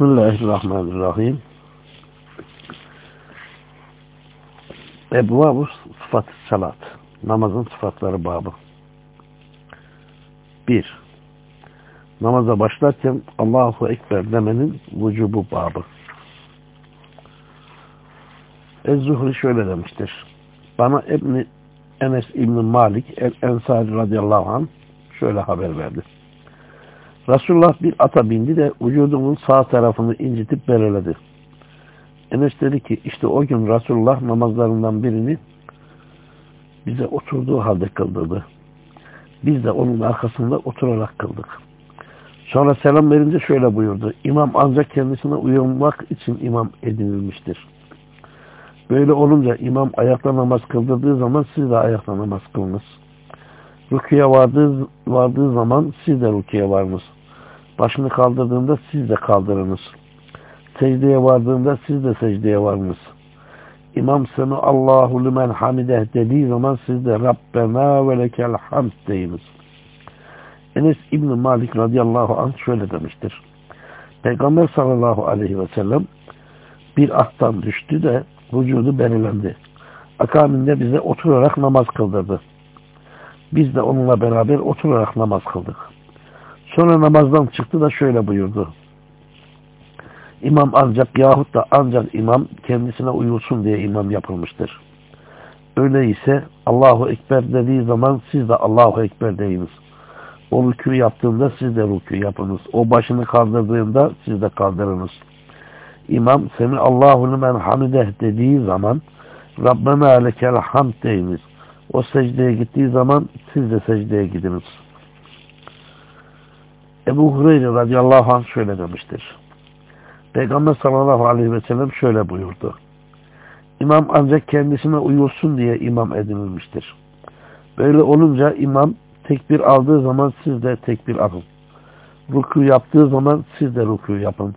Bismillahirrahmanirrahim. Ebu sıfat salat. Namazın sıfatları babı. 1. Namaza başlarken Allahu Ekber demenin vücubu babı. Ez-Zuhri şöyle demiştir. Bana İbni Enes İbni Malik el-Ensari radıyallahu anh şöyle haber verdi. Resulullah bir ata bindi de vücudunun sağ tarafını incitip belirledi. Enes dedi ki işte o gün Resulullah namazlarından birini bize oturduğu halde kıldırdı. Biz de onun arkasında oturarak kıldık. Sonra selam verince şöyle buyurdu. İmam ancak kendisine uyumak için imam edinilmiştir. Böyle olunca imam ayakta namaz kıldırdığı zaman siz de ayakta namaz kılınız. Rüküye vardığı, vardığı zaman siz de rüküye varınız. Başını kaldırdığında siz de kaldırınız. Secdeye vardığında siz de secdeye varınız. İmam seni Allahu lümen hamideh dediği zaman siz de Rabbena ve lekel hamd deyiniz. Enes İbni Malik radıyallahu anh şöyle demiştir. Peygamber sallallahu aleyhi ve sellem bir attan düştü de vücudu belirlendi. Akabinde bize oturarak namaz kıldırdı. Biz de onunla beraber oturarak namaz kıldık. Sonra namazdan çıktı da şöyle buyurdu. İmam ancak yahut da ancak imam kendisine uyulsun diye imam yapılmıştır. Öyleyse Allahu Ekber dediği zaman siz de Allahu Ekber deyiniz. O rükû yaptığında siz de rükû yapınız. O başını kaldırdığında siz de kaldırınız. İmam seni Allahu men hamideh dediği zaman Rabbena lekel hamd deyiniz. O secdeye gittiği zaman siz de secdeye gidiniz. Ebu Hureyre radıyallahu anh şöyle demiştir. Peygamber sallallahu aleyhi ve sellem şöyle buyurdu. İmam ancak kendisine uyulsun diye imam edinilmiştir. Böyle olunca imam tekbir aldığı zaman siz de tekbir alın. Ruku yaptığı zaman siz de ruku yapın.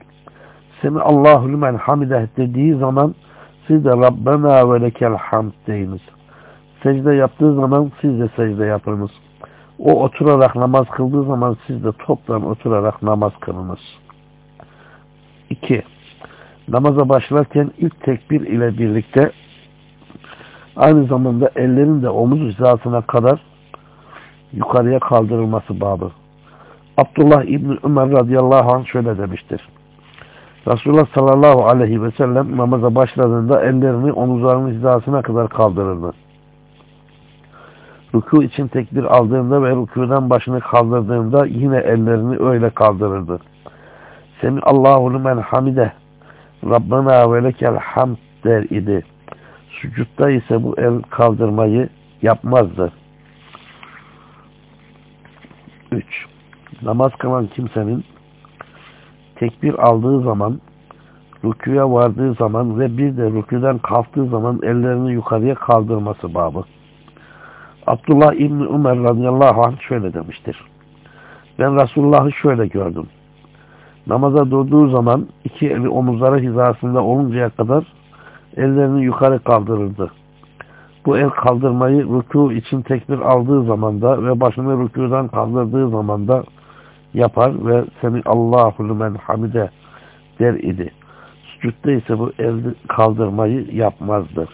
Semi Allahu lümen hamideh dediği zaman siz de Rabbena ve lekel hamd deyiniz. Secde yaptığı zaman siz de secde yapınız. O oturarak namaz kıldığı zaman siz de toptan oturarak namaz kılınız. 2. Namaza başlarken ilk tekbir ile birlikte aynı zamanda ellerin de omuz hizasına kadar yukarıya kaldırılması babı. Abdullah İbni Ömer radıyallahu anh şöyle demiştir. Resulullah sallallahu aleyhi ve sellem namaza başladığında ellerini omuzlarının hizasına kadar kaldırırdı. Ruku için tekbir aldığında ve rükudan başını kaldırdığında yine ellerini öyle kaldırırdı. Semi Allahu men hamide Rabbena ve lekel hamd der idi. Sucutta ise bu el kaldırmayı yapmazdı. 3. Namaz kılan kimsenin tekbir aldığı zaman, rüküye vardığı zaman ve bir de rüküden kalktığı zaman ellerini yukarıya kaldırması babı. Abdullah İbni Ömer radıyallahu anh şöyle demiştir. Ben Resulullah'ı şöyle gördüm. Namaza durduğu zaman iki eli omuzları hizasında oluncaya kadar ellerini yukarı kaldırırdı. Bu el kaldırmayı rükû için tekbir aldığı zamanda ve başını rükûdan kaldırdığı zamanda yapar ve seni Allahu men hamide der idi. Sucutta ise bu el kaldırmayı yapmazdı.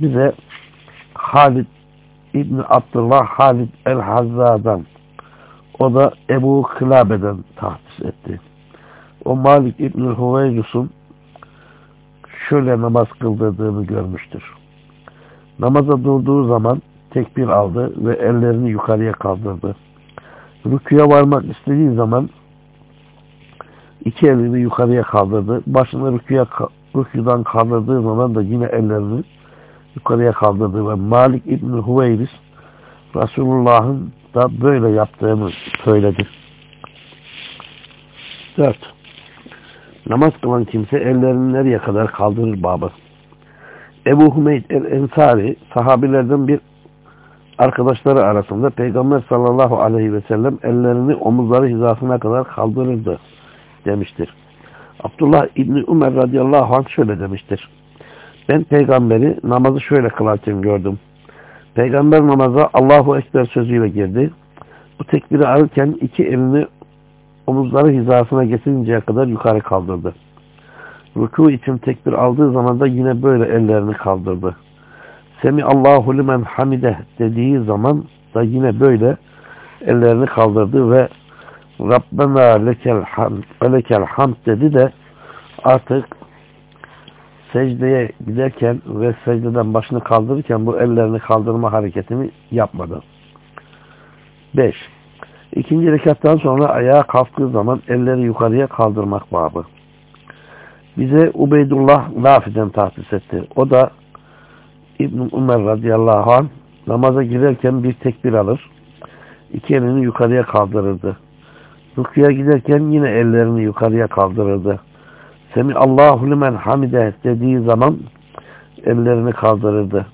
Bize Halid İbni Abdullah Halid el-Hazza'dan o da Ebu Kılabe'den tahsis etti. O Malik İbni Huveylus'un şöyle namaz kıldırdığını görmüştür. Namaza durduğu zaman tekbir aldı ve ellerini yukarıya kaldırdı. Rüküye varmak istediği zaman iki elini yukarıya kaldırdı. Başını rüküye, rüküden kaldırdığı zaman da yine ellerini yukarıya kaldırdı ve Malik İbni Huveyris Resulullah'ın da böyle yaptığını söyledi. 4. Namaz kılan kimse ellerini nereye kadar kaldırır babı. Ebu Hümeyd el-Ensari sahabilerden bir arkadaşları arasında Peygamber sallallahu aleyhi ve sellem ellerini omuzları hizasına kadar kaldırırdı demiştir. Abdullah İbni Ömer radıyallahu anh şöyle demiştir. Ben peygamberi namazı şöyle kılarken gördüm. Peygamber namaza Allahu Ekber sözüyle girdi. Bu tekbiri alırken iki elini omuzları hizasına getirinceye kadar yukarı kaldırdı. Ruku için tekbir aldığı zaman da yine böyle ellerini kaldırdı. Semi Allahu limen hamide dediği zaman da yine böyle ellerini kaldırdı ve Rabbena lekel hamd, lekel hamd dedi de artık secdeye giderken ve secdeden başını kaldırırken bu ellerini kaldırma hareketini yapmadı. 5. İkinci rekattan sonra ayağa kalktığı zaman elleri yukarıya kaldırmak babı. Bize Ubeydullah Nafi'den tahsis etti. O da İbn Ömer radıyallahu anh namaza girerken bir tekbir alır. İki elini yukarıya kaldırırdı. Rukuya giderken yine ellerini yukarıya kaldırırdı. Semi Allahu limen hamide dediği zaman ellerini kaldırırdı.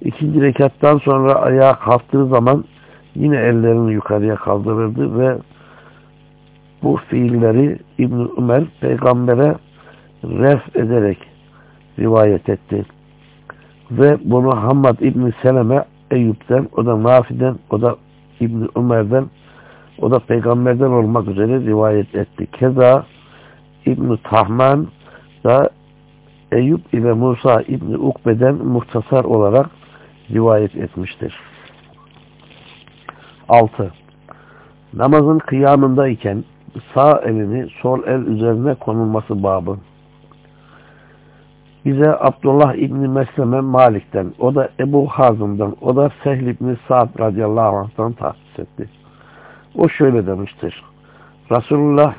İkinci rekattan sonra ayağa kalktığı zaman yine ellerini yukarıya kaldırırdı ve bu fiilleri İbn Ömer peygambere ref ederek rivayet etti. Ve bunu Hammad İbn Seleme Eyüp'ten, o da Nafi'den, o da İbn Ömer'den, o da peygamberden olmak üzere rivayet etti. Keza İbn Tahman da Eyüp ile Musa İbn Ukbe'den muhtasar olarak rivayet etmiştir. 6. Namazın kıyamındayken sağ elini sol el üzerine konulması babı. Bize Abdullah İbni Mesleme Malik'ten, o da Ebu Hazım'dan, o da Sehl İbni Sa'd radıyallahu anh'tan tahsis etti. O şöyle demiştir. Resulullah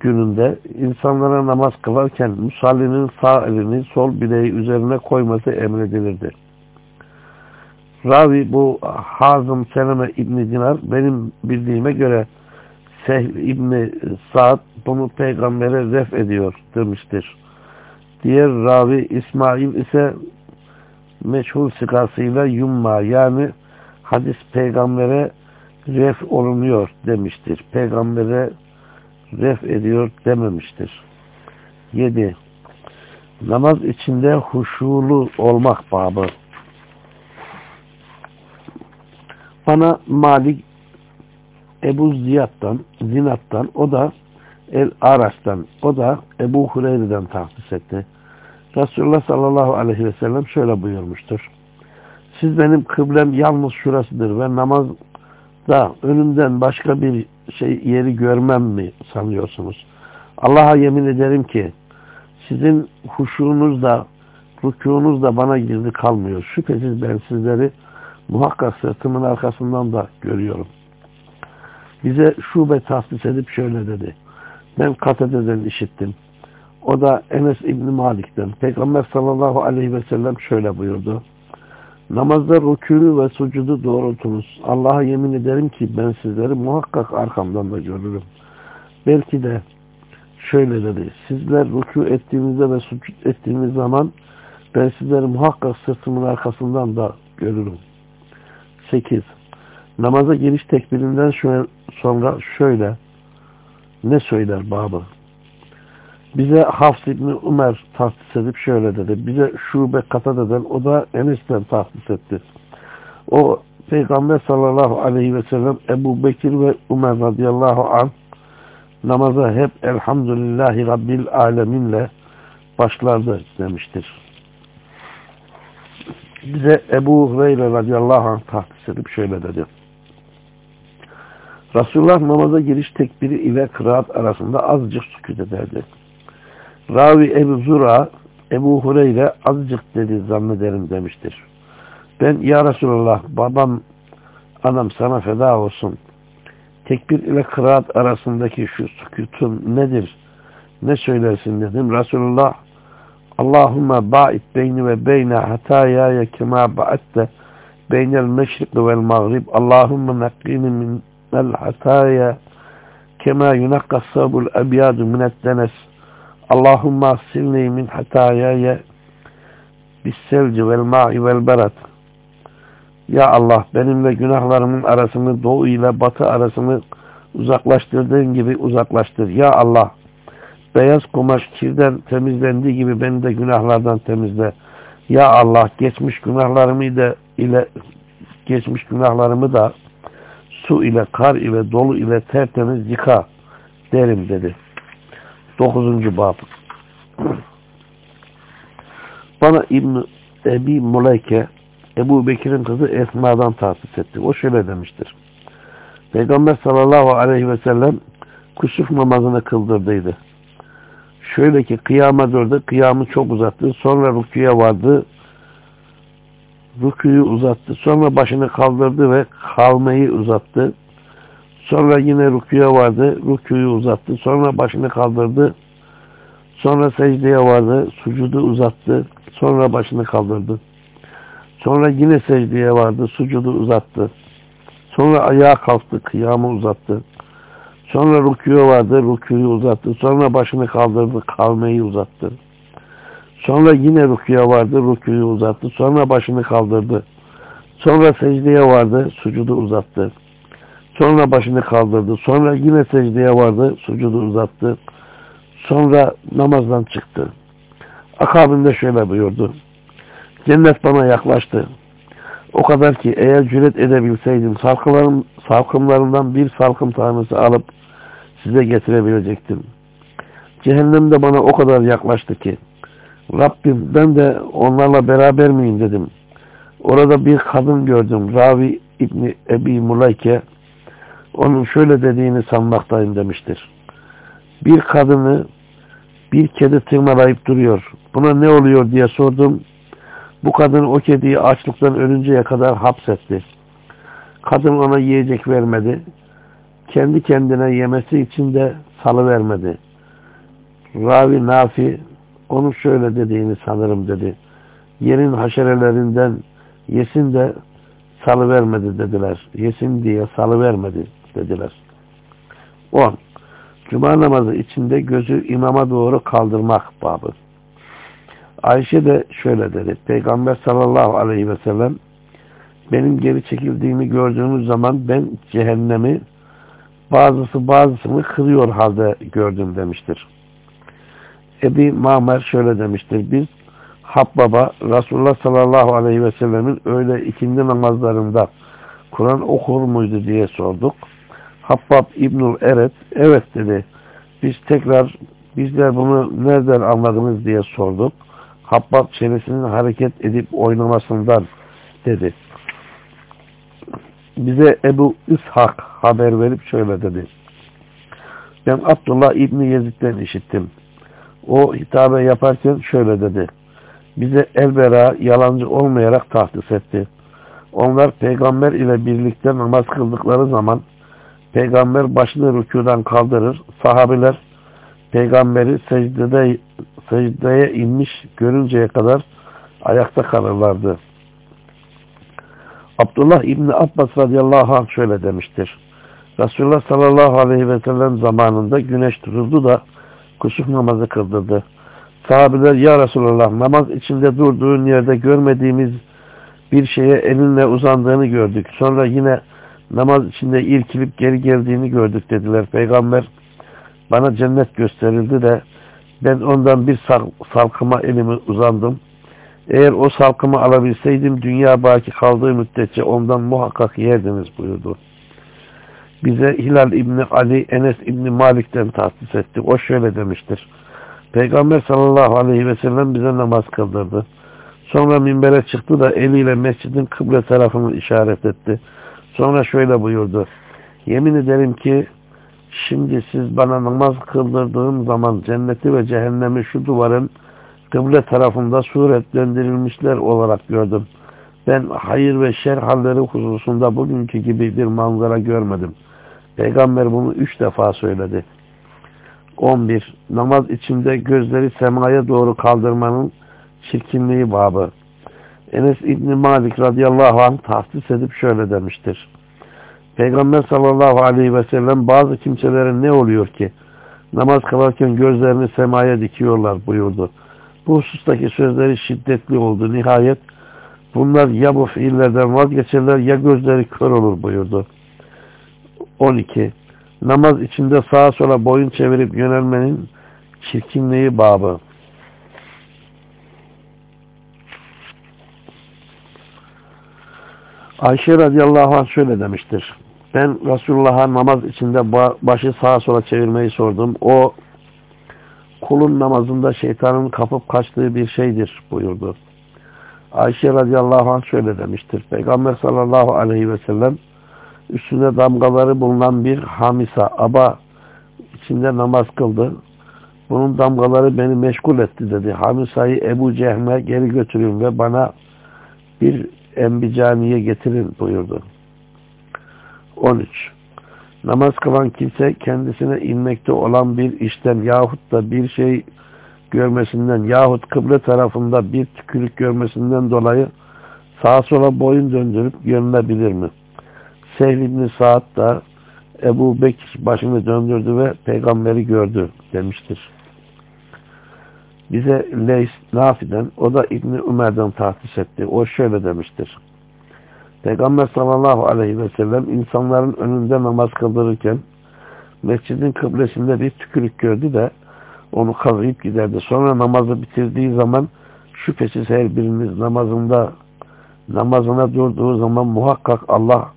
gününde insanlara namaz kılarken musallinin sağ elini sol bileği üzerine koyması emredilirdi. Ravi bu Hazım Seleme İbni Dinar benim bildiğime göre Sehl İbni Sa'd bunu peygambere ref ediyor demiştir. Diğer ravi İsmail ise meşhur sıkasıyla yumma yani hadis peygambere ref olunuyor demiştir. Peygambere ref ediyor dememiştir. 7. Namaz içinde huşulu olmak babı. Bana Malik Ebu Ziyad'dan, Zinat'tan, o da El Araç'tan, o da Ebu Hureyre'den tahsis etti. Resulullah sallallahu aleyhi ve sellem şöyle buyurmuştur. Siz benim kıblem yalnız şurasıdır ve namazda önümden başka bir şey yeri görmem mi sanıyorsunuz? Allah'a yemin ederim ki sizin huşunuz da rükunuz da bana gizli kalmıyor. Şüphesiz ben sizleri muhakkak sırtımın arkasından da görüyorum. Bize şube tahsis edip şöyle dedi. Ben Katade'den işittim. O da Enes İbni Malik'ten. Peygamber sallallahu aleyhi ve sellem şöyle buyurdu. Namazda rükûnü ve sucudu doğrultunuz. Allah'a yemin ederim ki ben sizleri muhakkak arkamdan da görürüm. Belki de şöyle dedi. Sizler rükû ettiğinizde ve sucud ettiğiniz zaman ben sizleri muhakkak sırtımın arkasından da görürüm. 8. Namaza giriş tekbirinden sonra şöyle ne söyler babı? Bize Hafs İbni Ömer tahsis edip şöyle dedi. Bize Şube Katade'den o da Enes'ten tahsis etti. O Peygamber sallallahu aleyhi ve sellem Ebu Bekir ve Ömer radıyallahu anh namaza hep Elhamdülillahi Rabbil Aleminle başlardı demiştir. Bize Ebu Hureyre radıyallahu anh tahsis edip şöyle dedi. Resulullah namaza giriş tekbiri ile kıraat arasında azıcık sükut ederdi. Ravi Ebu Zura Ebu Hureyre azıcık dedi zannederim demiştir. Ben ya Resulallah babam anam sana feda olsun. Tekbir ile kıraat arasındaki şu sükutun nedir? Ne söylersin dedim. Resulullah Allahümme ba'id beyni ve beyne hatayaya kema ba'atte beynel meşrik vel mağrib Allahümme nakkini minel hataya kema yunakka sabul ebyadu minet denes Allahümme assilni min hatayaya bisselci vel ma'i vel berat. Ya Allah benimle günahlarımın arasını doğu ile batı arasını uzaklaştırdığın gibi uzaklaştır. Ya Allah beyaz kumaş kirden temizlendiği gibi beni de günahlardan temizle. Ya Allah geçmiş günahlarımı da ile geçmiş günahlarımı da su ile, kar ile, dolu ile tertemiz yıka derim dedi. Dokuzuncu bab. Bana İbn Ebi Muleyke Ebu Bekir'in kızı Esma'dan tahsis etti. O şöyle demiştir. Peygamber sallallahu aleyhi ve sellem kusuf namazını kıldırdıydı. Şöyle ki kıyama durdu, kıyamı çok uzattı. Sonra rüküye vardı, rüküyü uzattı. Sonra başını kaldırdı ve kalmayı uzattı. Sonra yine rüküye vardı, rüküyü uzattı. Sonra başını kaldırdı. Sonra secdeye vardı, sucudu uzattı. Sonra başını kaldırdı. Sonra yine secdeye vardı, sucudu uzattı. Sonra ayağa kalktı, kıyamı uzattı. Sonra rüküye vardı, rüküyü uzattı. Sonra başını kaldırdı, kalmayı uzattı. Sonra yine rüküye vardı, rüküyü uzattı. Sonra başını kaldırdı. Sonra secdeye vardı, sucudu uzattı. Sonra başını kaldırdı. Sonra yine secdeye vardı, sucudu uzattı. Sonra namazdan çıktı. Akabinde şöyle buyurdu. Cennet bana yaklaştı. O kadar ki eğer cüret edebilseydim salkımlarım, salkımlarından bir salkım tanesi alıp size getirebilecektim. Cehennem de bana o kadar yaklaştı ki Rabbim ben de onlarla beraber miyim dedim. Orada bir kadın gördüm. Ravi İbni Ebi Mulayke onun şöyle dediğini sanmaktayım demiştir. Bir kadını bir kedi tırmalayıp duruyor. Buna ne oluyor diye sordum. Bu kadın o kediyi açlıktan ölünceye kadar hapsetti. Kadın ona yiyecek vermedi. Kendi kendine yemesi için de salı vermedi. Ravi Nafi onun şöyle dediğini sanırım dedi. Yerin haşerelerinden yesin de salı vermedi dediler. Yesin diye salı vermedi dediler. 10. Cuma namazı içinde gözü imama doğru kaldırmak babı. Ayşe de şöyle dedi. Peygamber sallallahu aleyhi ve sellem benim geri çekildiğimi gördüğünüz zaman ben cehennemi bazısı bazısını kırıyor halde gördüm demiştir. Ebi Mamer şöyle demiştir. Biz Habbaba Resulullah sallallahu aleyhi ve sellemin öyle ikindi namazlarında Kur'an okur muydu diye sorduk. Habbab İbnül Eret evet dedi. Biz tekrar bizler bunu nereden anladınız diye sorduk. Habbab çenesinin hareket edip oynamasından dedi. Bize Ebu İshak haber verip şöyle dedi. Ben Abdullah İbni Yezid'den işittim. O hitabe yaparken şöyle dedi. Bize elbera yalancı olmayarak tahsis etti. Onlar peygamber ile birlikte namaz kıldıkları zaman peygamber başını rükudan kaldırır. Sahabiler peygamberi secdede, secdeye inmiş görünceye kadar ayakta kalırlardı. Abdullah İbni Abbas radıyallahu anh şöyle demiştir. Resulullah sallallahu aleyhi ve sellem zamanında güneş tutuldu da kusuf namazı kıldırdı. Sahabeler ya Resulullah namaz içinde durduğun yerde görmediğimiz bir şeye elinle uzandığını gördük. Sonra yine namaz içinde irkilip geri geldiğini gördük dediler. Peygamber bana cennet gösterildi de ben ondan bir salkıma elimi uzandım. Eğer o salkımı alabilseydim dünya baki kaldığı müddetçe ondan muhakkak yerdiniz buyurdu. Bize Hilal İbni Ali, Enes İbni Malik'ten tahsis etti. O şöyle demiştir. Peygamber sallallahu aleyhi ve sellem bize namaz kıldırdı. Sonra minbere çıktı da eliyle mescidin kıble tarafını işaret etti. Sonra şöyle buyurdu. Yemin ederim ki şimdi siz bana namaz kıldırdığım zaman cenneti ve cehennemi şu duvarın kıble tarafında suretlendirilmişler olarak gördüm. Ben hayır ve şer halleri hususunda bugünkü gibi bir manzara görmedim. Peygamber bunu üç defa söyledi. 11. Namaz içinde gözleri semaya doğru kaldırmanın çirkinliği babı. Enes İbni Malik radıyallahu anh tahsis edip şöyle demiştir. Peygamber sallallahu aleyhi ve sellem bazı kimselerin ne oluyor ki namaz kılarken gözlerini semaya dikiyorlar buyurdu. Bu husustaki sözleri şiddetli oldu. Nihayet bunlar ya bu fiillerden vazgeçerler ya gözleri kör olur buyurdu. 12. Namaz içinde sağa sola boyun çevirip yönelmenin çirkinliği babı. Ayşe radıyallahu anh şöyle demiştir. Ben Resulullah'a namaz içinde başı sağa sola çevirmeyi sordum. O kulun namazında şeytanın kapıp kaçtığı bir şeydir buyurdu. Ayşe radıyallahu anh şöyle demiştir. Peygamber sallallahu aleyhi ve sellem üstünde damgaları bulunan bir hamisa, aba içinde namaz kıldı. Bunun damgaları beni meşgul etti dedi. Hamisa'yı Ebu Cehme geri götürün ve bana bir embicaniye getirin buyurdu. 13. Namaz kılan kimse kendisine inmekte olan bir işten yahut da bir şey görmesinden yahut kıble tarafında bir tükürük görmesinden dolayı sağa sola boyun döndürüp yönülebilir mi? Sehl ibn Sa'd da Ebu Bekir başını döndürdü ve peygamberi gördü demiştir. Bize Leys Nafi'den, o da İbni Ömer'den tahsis etti. O şöyle demiştir. Peygamber sallallahu aleyhi ve sellem insanların önünde namaz kıldırırken mescidin kıblesinde bir tükürük gördü de onu kazıyıp giderdi. Sonra namazı bitirdiği zaman şüphesiz her biriniz namazında namazına durduğu zaman muhakkak Allah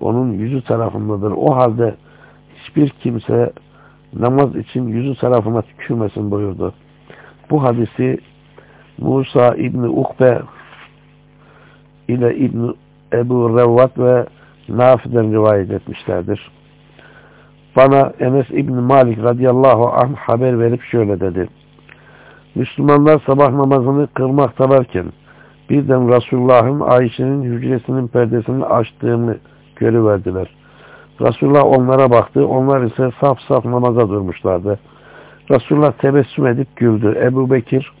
onun yüzü tarafındadır. O halde hiçbir kimse namaz için yüzü tarafına tükürmesin buyurdu. Bu hadisi Musa İbni Ukbe ile İbni Ebu Revvat ve Nafi'den rivayet etmişlerdir. Bana Enes İbni Malik radıyallahu anh haber verip şöyle dedi. Müslümanlar sabah namazını kırmaktalarken birden Resulullah'ın Ayşe'nin hücresinin perdesini açtığını görüverdiler. Resulullah onlara baktı. Onlar ise saf saf namaza durmuşlardı. Resulullah tebessüm edip güldü. Ebu Bekir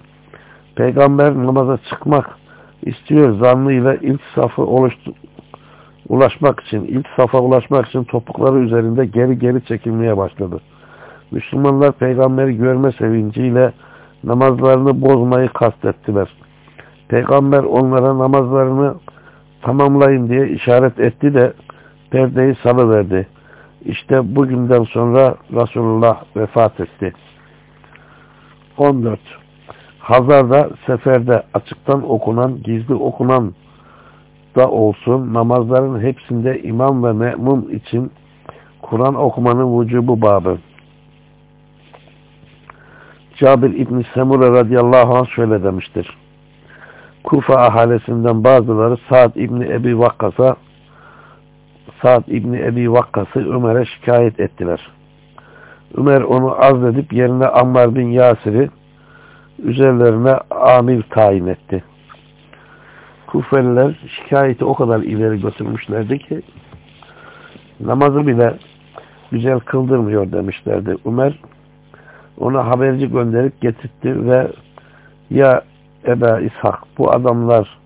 peygamber namaza çıkmak istiyor zannıyla ilk safı oluştu, ulaşmak için, ilk safa ulaşmak için topukları üzerinde geri geri çekilmeye başladı. Müslümanlar peygamberi görme sevinciyle namazlarını bozmayı kastettiler. Peygamber onlara namazlarını tamamlayın diye işaret etti de perdeyi salıverdi. İşte bugünden sonra Resulullah vefat etti. 14. Hazarda, seferde açıktan okunan, gizli okunan da olsun namazların hepsinde imam ve me'mum için Kur'an okumanın vücubu babı. Cabir İbni Semure radıyallahu anh şöyle demiştir. Kufa ahalisinden bazıları Sa'd İbni Ebi Vakkas'a Sa'd İbni Ebi Vakkas'ı Ömer'e şikayet ettiler. Ömer onu azledip yerine Ammar bin Yasir'i üzerlerine amir tayin etti. Kufeliler şikayeti o kadar ileri götürmüşlerdi ki namazı bile güzel kıldırmıyor demişlerdi. Ömer ona haberci gönderip getirtti ve ya Eba İshak bu adamlar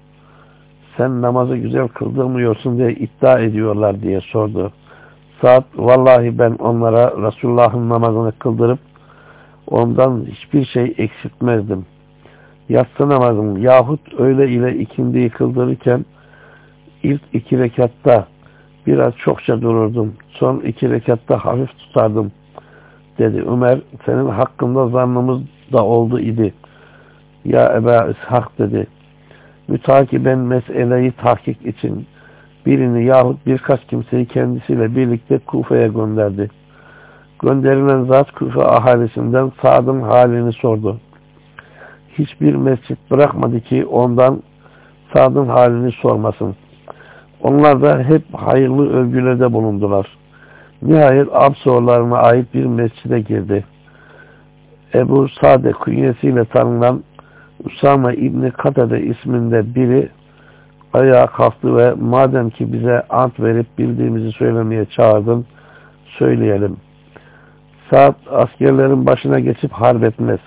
sen namazı güzel kıldırmıyorsun diye iddia ediyorlar diye sordu. Saat vallahi ben onlara Resulullah'ın namazını kıldırıp ondan hiçbir şey eksiltmezdim. Yatsı namazım yahut öyle ile ikindiyi kıldırırken ilk iki rekatta biraz çokça dururdum. Son iki rekatta hafif tutardım dedi. Ömer senin hakkında zannımız da oldu idi. Ya Eba İshak dedi. Mütakiben meseleyi tahkik için birini yahut birkaç kimseyi kendisiyle birlikte Kufa'ya gönderdi. Gönderilen zat Kufa ahalisinden Sa'd'ın halini sordu. Hiçbir mescit bırakmadı ki ondan Sa'd'ın halini sormasın. Onlar da hep hayırlı övgülerde bulundular. Nihayet Absoğullarına ait bir mescide girdi. Ebu Sade künyesiyle tanınan Usama İbni Katade isminde biri ayağa kalktı ve madem ki bize ant verip bildiğimizi söylemeye çağırdın söyleyelim. Saat askerlerin başına geçip harp etmez.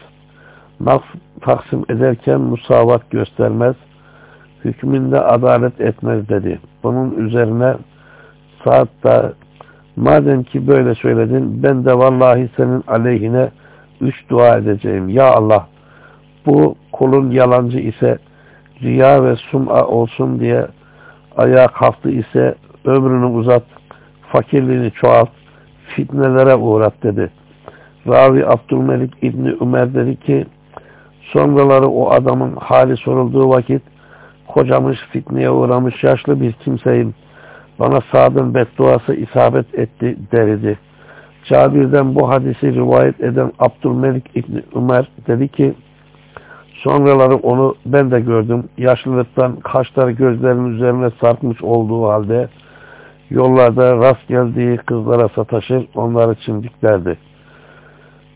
Naf taksim ederken musavat göstermez. Hükmünde adalet etmez dedi. Bunun üzerine saat da madem ki böyle söyledin ben de vallahi senin aleyhine üç dua edeceğim. Ya Allah bu kulun yalancı ise riya ve sum'a olsun diye ayağa kalktı ise ömrünü uzat, fakirliğini çoğalt, fitnelere uğrat dedi. Ravi Abdülmelik İbni Ömer dedi ki sonraları o adamın hali sorulduğu vakit kocamış, fitneye uğramış yaşlı bir kimseyim. Bana Sa'd'ın bedduası isabet etti derdi. Cabir'den bu hadisi rivayet eden Abdülmelik İbni Ömer dedi ki sonraları onu ben de gördüm. Yaşlılıktan kaşları gözlerinin üzerine sarkmış olduğu halde yollarda rast geldiği kızlara sataşır, onları çimdiklerdi.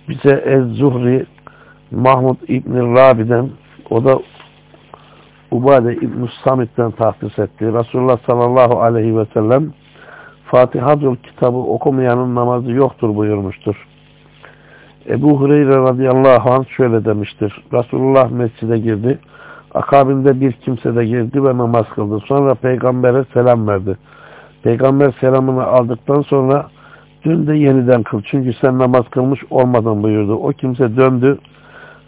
Bize Ez-Zuhri Mahmud İbni Rabi'den o da Ubade İbn-i Samit'ten tahsis etti. Resulullah sallallahu aleyhi ve sellem Fatiha'dül kitabı okumayanın namazı yoktur buyurmuştur. Ebu Hureyre radıyallahu anh şöyle demiştir. Resulullah mescide girdi. Akabinde bir kimse de girdi ve namaz kıldı. Sonra peygambere selam verdi. Peygamber selamını aldıktan sonra dün de yeniden kıl. Çünkü sen namaz kılmış olmadın buyurdu. O kimse döndü.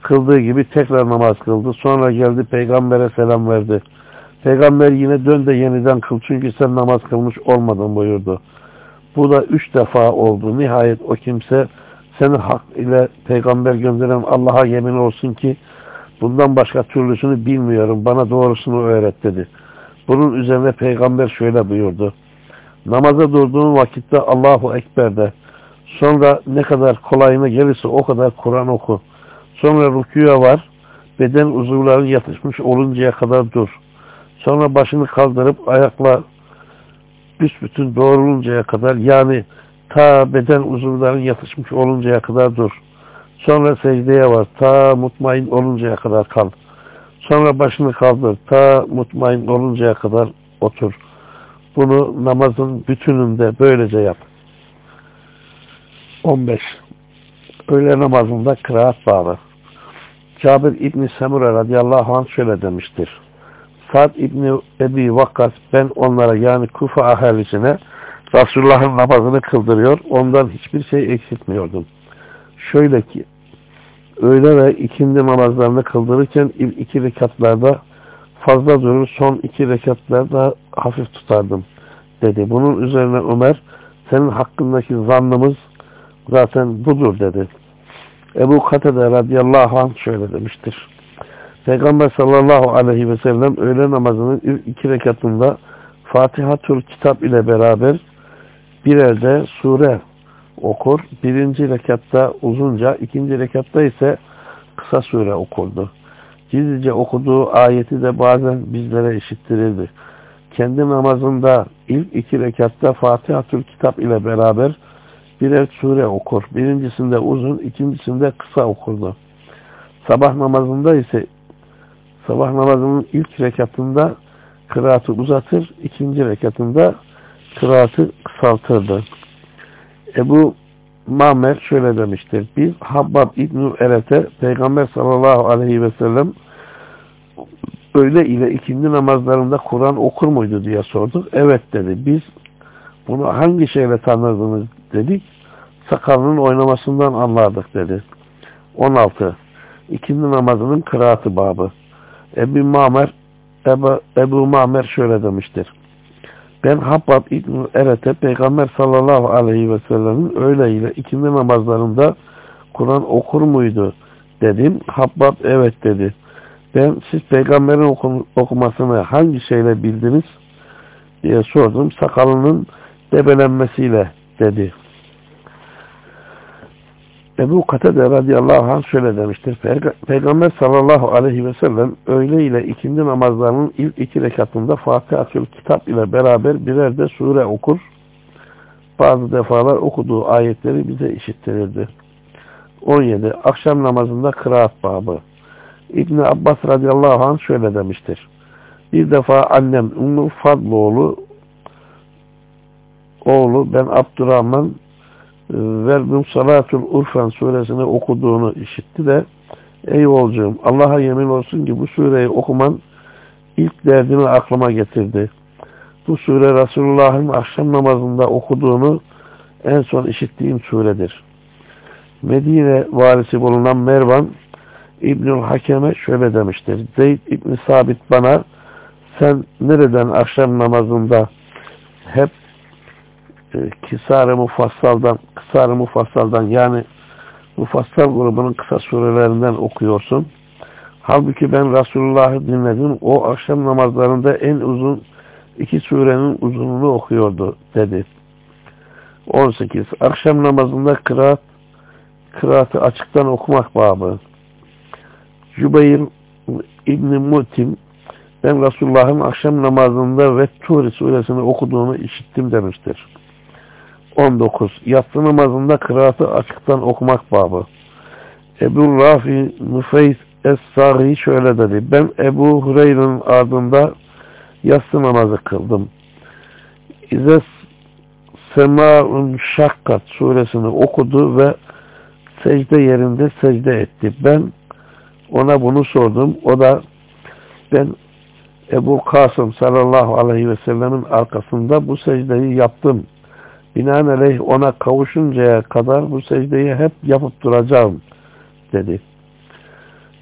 Kıldığı gibi tekrar namaz kıldı. Sonra geldi peygambere selam verdi. Peygamber yine dön de yeniden kıl çünkü sen namaz kılmış olmadın buyurdu. Bu da üç defa oldu. Nihayet o kimse senin hak ile peygamber gönderen Allah'a yemin olsun ki bundan başka türlüsünü bilmiyorum. Bana doğrusunu öğret dedi. Bunun üzerine peygamber şöyle buyurdu. Namaza durduğun vakitte Allahu Ekber de. Sonra ne kadar kolayına gelirse o kadar Kur'an oku. Sonra rüküye var. Beden uzuvların yatışmış oluncaya kadar dur. Sonra başını kaldırıp ayakla büsbütün doğruluncaya kadar yani ta beden uzuvların yatışmış oluncaya kadar dur. Sonra secdeye var. Ta mutmain oluncaya kadar kal. Sonra başını kaldır. Ta mutmain oluncaya kadar otur. Bunu namazın bütününde böylece yap. 15. Öğle namazında kıraat bağlı. Cabir İbni Semure radıyallahu anh şöyle demiştir. Sad İbni Ebi Vakkas ben onlara yani Kufa ahalisine Resulullah'ın namazını kıldırıyor. Ondan hiçbir şey eksiltmiyordum. Şöyle ki öğle ve ikindi namazlarını kıldırırken ilk iki rekatlarda fazla durur, son iki rekatlarda hafif tutardım dedi. Bunun üzerine Ömer senin hakkındaki zannımız zaten budur dedi. Ebu Katede radıyallahu anh şöyle demiştir. Peygamber sallallahu aleyhi ve sellem öğle namazının ilk iki rekatında Fatiha Tür kitap ile beraber birer de sure okur. Birinci rekatta uzunca, ikinci rekatta ise kısa sure okurdu. Gizlice okuduğu ayeti de bazen bizlere işittirirdi. Kendi namazında ilk iki rekatta Fatiha Tür kitap ile beraber birer sure okur. Birincisinde uzun, ikincisinde kısa okurdu. Sabah namazında ise sabah namazının ilk rekatında kıraatı uzatır, ikinci rekatında kıraatı kısaltırdı. Ebu Mamer şöyle demiştir. Biz Habbab İbn-i Eret'e Peygamber sallallahu aleyhi ve sellem öyle ile ikindi namazlarında Kur'an okur muydu diye sorduk. Evet dedi. Biz bunu hangi şeyle tanırdınız dedik. Sakalının oynamasından anlardık dedi. 16. İkindi namazının kıraatı babı. Ebu Mamer Ebu, Ebu Mamer şöyle demiştir. Ben Habbab İbn Eret'e Peygamber sallallahu aleyhi ve sellemin öğle ile ikindi namazlarında Kur'an okur muydu dedim. Habbab evet dedi. Ben siz peygamberin okum, okumasını hangi şeyle bildiniz diye sordum. Sakalının debelenmesiyle dedi. Ebu Katede radıyallahu anh şöyle demiştir. Peygamber sallallahu aleyhi ve sellem öğle ile ikindi namazlarının ilk iki rekatında Fatiha-tül kitap ile beraber birer de sure okur. Bazı defalar okuduğu ayetleri bize işittirirdi. 17. Akşam namazında kıraat babı. İbni Abbas radıyallahu anh şöyle demiştir. Bir defa annem Ümmü Fadloğlu oğlu ben Abdurrahman Verbüm Salatul Urfan suresini okuduğunu işitti de ey oğulcuğum Allah'a yemin olsun ki bu sureyi okuman ilk derdini aklıma getirdi. Bu sure Resulullah'ın akşam namazında okuduğunu en son işittiğim suredir. Medine valisi bulunan Mervan İbnül Hakem'e şöyle demiştir. Zeyd İbni Sabit bana sen nereden akşam namazında hep e, Kisar-ı Mufassal'dan Kısar-ı Mufassal'dan yani Mufassal grubunun kısa surelerinden okuyorsun. Halbuki ben Resulullah'ı dinledim. O akşam namazlarında en uzun iki surenin uzunluğunu okuyordu dedi. 18. Akşam namazında kıraat, kıraatı açıktan okumak babı. Cübeyr İbni Mutim ben Resulullah'ın akşam namazında ve Turi suresini okuduğunu işittim demiştir. 19. Yatsı namazında kıraatı açıktan okumak babı. Ebu Rafi Nufeys Es-Sari şöyle dedi. Ben Ebu Hureyre'nin ardında yatsı namazı kıldım. İzes Sema'un Şakkat suresini okudu ve secde yerinde secde etti. Ben ona bunu sordum. O da ben Ebu Kasım sallallahu aleyhi ve sellemin arkasında bu secdeyi yaptım. Binaenaleyh ona kavuşuncaya kadar bu secdeyi hep yapıp duracağım dedi.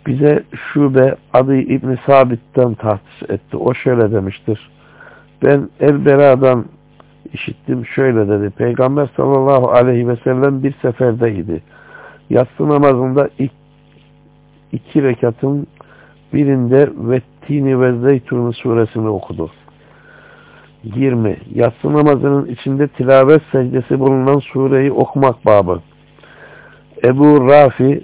Bize şube adı İbni Sabit'ten tahsis etti. O şöyle demiştir. Ben El-Bera'dan işittim şöyle dedi. Peygamber sallallahu aleyhi ve sellem bir seferdeydi. Yatsı namazında ilk iki rekatın birinde Vettini ve Zeytun suresini okudu. 20. Yatsı namazının içinde tilavet secdesi bulunan sureyi okumak babı. Ebu Rafi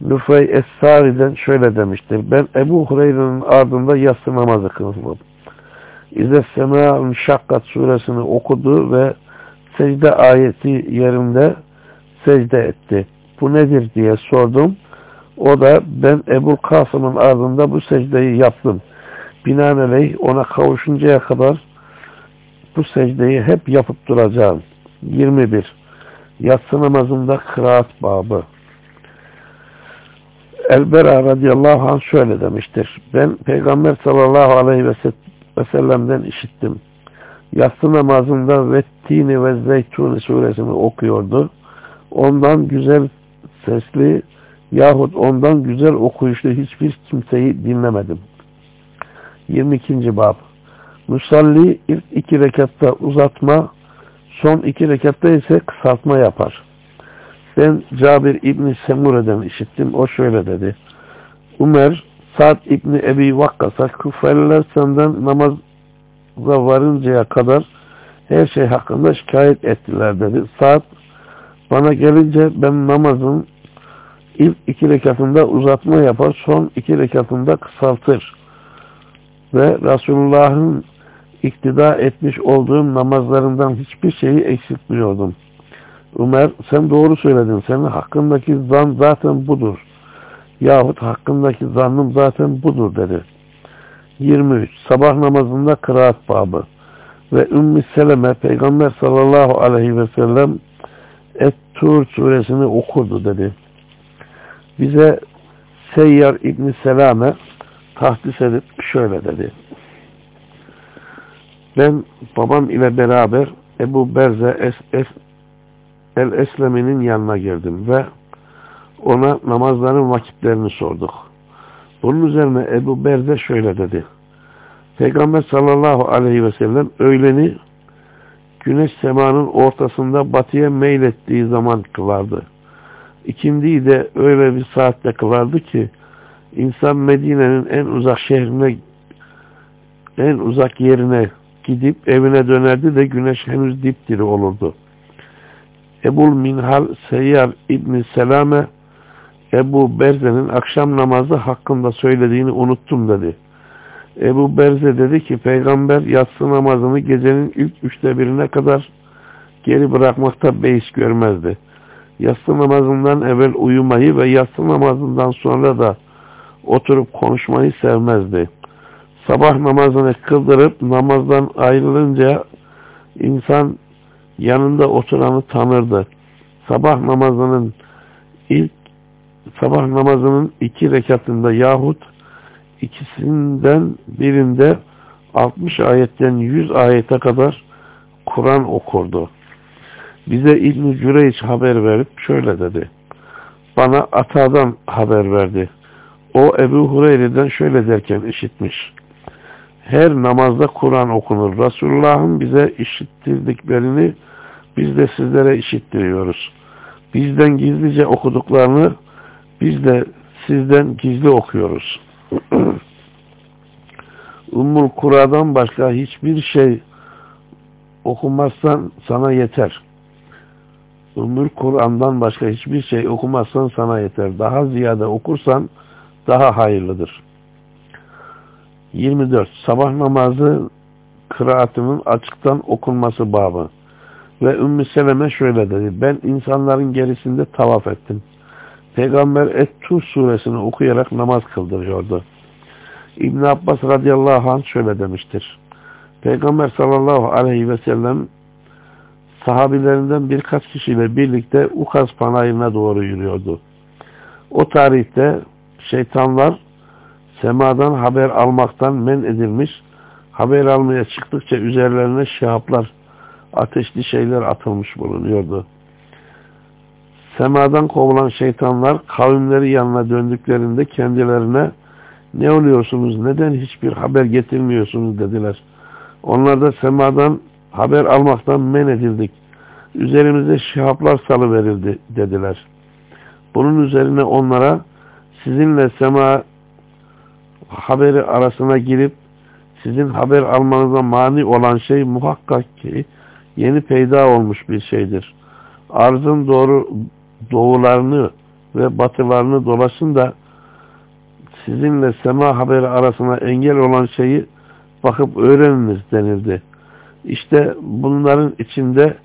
Nufey Es-Sari'den şöyle demiştir. Ben Ebu Hureyre'nin ardında yatsı namazı kıldım. İzze Sema'ın Şakkat suresini okudu ve secde ayeti yerinde secde etti. Bu nedir diye sordum. O da ben Ebu Kasım'ın ardında bu secdeyi yaptım. Binaenaleyh ona kavuşuncaya kadar bu secdeyi hep yapıp duracağım. 21. Yatsı namazında kıraat babı. Elbera radıyallahu anh şöyle demiştir. Ben Peygamber sallallahu aleyhi ve sellem'den işittim. Yatsı namazında Vettini ve Zeytuni suresini okuyordu. Ondan güzel sesli yahut ondan güzel okuyuşlu hiçbir kimseyi dinlemedim. 22. Bab Musalli ilk iki rekatta uzatma, son iki rekatta ise kısaltma yapar. Ben Cabir İbni Semure'den işittim. O şöyle dedi. Umer, Sa'd İbni Ebi Vakkas'a küfeliler senden namaza varıncaya kadar her şey hakkında şikayet ettiler dedi. Sa'd bana gelince ben namazın ilk iki rekatında uzatma yapar, son iki rekatında kısaltır. Ve Resulullah'ın iktida etmiş olduğum namazlarından hiçbir şeyi eksiltmiyordum. Ömer sen doğru söyledin. Senin hakkındaki zan zaten budur. Yahut hakkındaki zannım zaten budur dedi. 23. Sabah namazında kıraat babı. Ve Ümmü Seleme Peygamber sallallahu aleyhi ve sellem Et-Tur suresini okurdu dedi. Bize Seyyar İbni Selame tahdis edip şöyle dedi. Ben babam ile beraber Ebu Berze es, es, el-Eslemi'nin yanına girdim ve ona namazların vakitlerini sorduk. Bunun üzerine Ebu Berze şöyle dedi. Peygamber sallallahu aleyhi ve sellem öğleni güneş semanın ortasında batıya meylettiği zaman kılardı. İkindiyi de öyle bir saatte kılardı ki insan Medine'nin en uzak şehrine en uzak yerine gidip evine dönerdi de güneş henüz dipdiri olurdu. Ebul Minhal Seyyar İbni Selame Ebu Berze'nin akşam namazı hakkında söylediğini unuttum dedi. Ebu Berze dedi ki peygamber yatsı namazını gecenin ilk üçte birine kadar geri bırakmakta beis görmezdi. Yatsı namazından evvel uyumayı ve yatsı namazından sonra da oturup konuşmayı sevmezdi. Sabah namazını kıldırıp namazdan ayrılınca insan yanında oturanı tanırdı. Sabah namazının ilk sabah namazının iki rekatında yahut ikisinden birinde 60 ayetten 100 ayete kadar Kur'an okurdu. Bize İbn-i Cüreyç haber verip şöyle dedi. Bana Ata'dan haber verdi. O Ebu Hureyre'den şöyle derken işitmiş. Her namazda Kur'an okunur. Resulullah'ın bize işittirdiklerini biz de sizlere işittiriyoruz. Bizden gizlice okuduklarını biz de sizden gizli okuyoruz. Ummul Kura'dan başka hiçbir şey okumazsan sana yeter. Ummul Kur'an'dan başka hiçbir şey okumazsan sana yeter. Daha ziyade okursan daha hayırlıdır. 24. Sabah namazı kıraatının açıktan okunması babı. Ve Ümmü Seleme şöyle dedi. Ben insanların gerisinde tavaf ettim. Peygamber Et-Tur suresini okuyarak namaz kıldırıyordu. İbn Abbas radıyallahu anh şöyle demiştir. Peygamber sallallahu aleyhi ve sellem sahabilerinden birkaç kişiyle birlikte Ukaz panayırına doğru yürüyordu. O tarihte şeytanlar semadan haber almaktan men edilmiş, haber almaya çıktıkça üzerlerine şahaplar, ateşli şeyler atılmış bulunuyordu. Semadan kovulan şeytanlar kavimleri yanına döndüklerinde kendilerine ne oluyorsunuz, neden hiçbir haber getirmiyorsunuz dediler. Onlar da semadan haber almaktan men edildik. Üzerimize şihaplar salıverildi dediler. Bunun üzerine onlara sizinle sema haberi arasına girip sizin haber almanıza mani olan şey muhakkak ki yeni peyda olmuş bir şeydir. Arzın doğru doğularını ve batılarını dolaşın da sizinle sema haberi arasına engel olan şeyi bakıp öğreniniz denildi. İşte bunların içinde